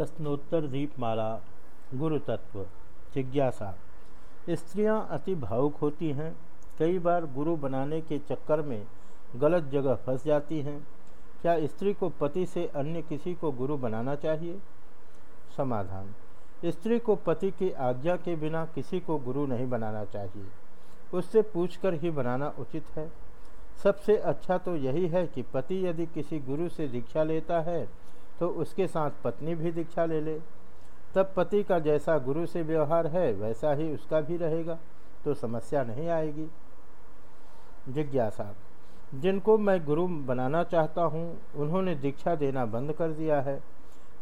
प्रश्नोत्तर दीपमाला गुरु तत्व जिज्ञासा। स्त्रियाँ अति भावुक होती हैं। कई बार गुरु बनाने के चक्कर में गलत जगह फंस जाती हैं। क्या स्त्री को पति से अन्य किसी को गुरु बनाना चाहिए? समाधान। स्त्री को पति की आज्ञा के बिना किसी को गुरु नहीं बनाना चाहिए। उससे पूछकर ही बनाना उचित है। सबसे अच्छा तो यही है कि पति यदि किसी गुरु से दीक्षा लेता है तो उसके साथ पत्नी भी दीक्षा ले ले। तब पति का जैसा गुरु से व्यवहार है, वैसा ही उसका भी रहेगा तो समस्या नहीं आएगी। जिज्ञासा, जिनको मैं गुरु बनाना चाहता हूँ, उन्होंने दीक्षा देना बंद कर दिया है।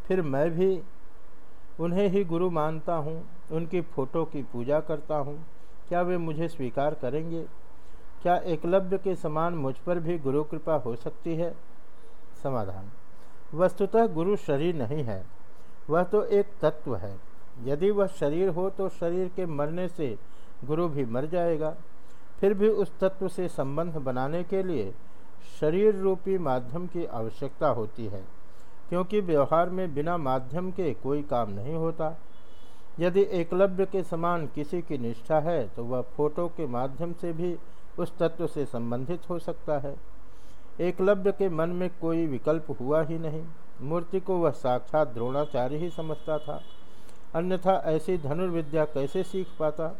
फिर मैं भी उन्हें ही गुरु मानता हूँ, उनकी फ़ोटो की पूजा करता हूँ। क्या वे मुझे स्वीकार करेंगे? क्या एकलव्य के समान मुझ पर भी गुरु कृपा हो सकती है? समाधान वस्तुतः गुरु शरीर नहीं है। वह तो एक तत्व है। यदि वह शरीर हो तो शरीर के मरने से गुरु भी मर जाएगा। फिर भी उस तत्व से संबंध बनाने के लिए शरीर रूपी माध्यम की आवश्यकता होती है, क्योंकि व्यवहार में बिना माध्यम के कोई काम नहीं होता। यदि एकलव्य के समान किसी की निष्ठा है तो वह फ़ोटो के माध्यम से भी उस तत्व से संबंधित हो सकता है। एकलव्य के मन में कोई विकल्प हुआ ही नहीं। मूर्ति को वह साक्षात द्रोणाचार्य ही समझता था। अन्यथा ऐसी धनुर्विद्या कैसे सीख पाता?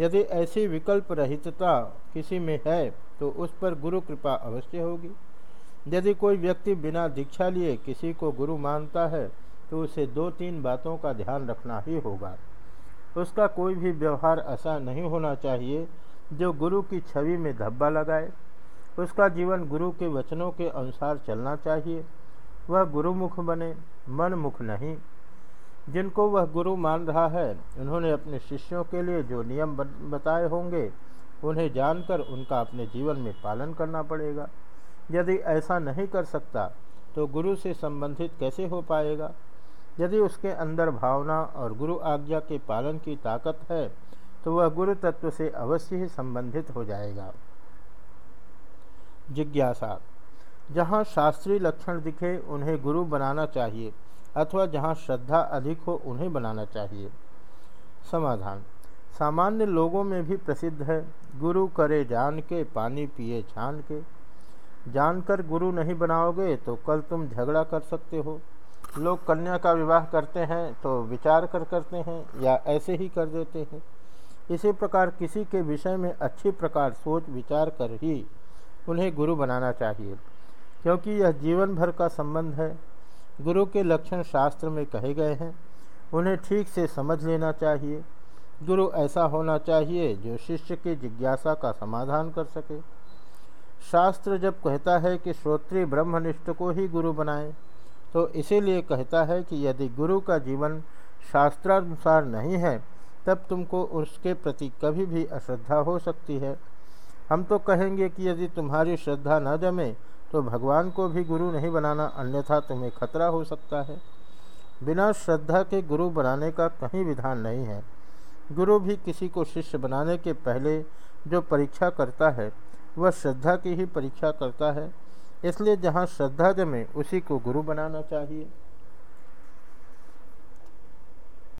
यदि ऐसी विकल्प रहितता किसी में है तो उस पर गुरु कृपा अवश्य होगी। यदि कोई व्यक्ति बिना दीक्षा लिए किसी को गुरु मानता है तो उसे दो तीन बातों का ध्यान रखना ही होगा। उसका कोई भी व्यवहार ऐसा नहीं होना चाहिए जो गुरु की छवि में धब्बा लगाए। उसका जीवन गुरु के वचनों के अनुसार चलना चाहिए। वह गुरुमुख बने मन मुख नहीं। जिनको वह गुरु मान रहा है, उन्होंने अपने शिष्यों के लिए जो नियम बताए होंगे, उन्हें जानकर उनका अपने जीवन में पालन करना पड़ेगा। यदि ऐसा नहीं कर सकता तो गुरु से संबंधित कैसे हो पाएगा? यदि उसके अंदर भावना और गुरु आज्ञा के पालन की ताकत है तो वह गुरु तत्व से अवश्य ही संबंधित हो जाएगा। जिज्ञासा। जहाँ शास्त्रीय लक्षण दिखे, उन्हें गुरु बनाना चाहिए, अथवा जहाँ श्रद्धा अधिक हो, उन्हें बनाना चाहिए। समाधान। सामान्य लोगों में भी प्रसिद्ध है, गुरु करे जान के, पानी पिए छान के। जानकर गुरु नहीं बनाओगे तो कल तुम झगड़ा कर सकते हो। लोग कन्या का विवाह करते हैं तो विचार कर करते हैं, या ऐसे ही कर देते हैं। इसी प्रकार किसी के विषय में अच्छी प्रकार सोच विचार कर ही उन्हें गुरु बनाना चाहिए। क्योंकि यह जीवन भर का संबंध है। गुरु के लक्षण शास्त्र में कहे गए हैं, उन्हें ठीक से समझ लेना चाहिए। गुरु ऐसा होना चाहिए जो शिष्य की जिज्ञासा का समाधान कर सके। शास्त्र जब कहता है कि श्रोत्रीय ब्रह्मनिष्ठ को ही गुरु बनाए तो इसीलिए कहता है कि यदि गुरु का जीवन शास्त्रानुसार नहीं है, तब तुमको उसके प्रति कभी भी अश्रद्धा हो सकती है। हम तो कहेंगे कि यदि तुम्हारी श्रद्धा न जमे तो भगवान को भी गुरु नहीं बनाना अन्यथा तुम्हें खतरा हो सकता है। बिना श्रद्धा के गुरु बनाने का कहीं विधान नहीं है। गुरु भी किसी को शिष्य बनाने के पहले जो परीक्षा करता है, वह श्रद्धा की ही परीक्षा करता है। इसलिए जहाँ श्रद्धा जमे, उसी को गुरु बनाना चाहिए।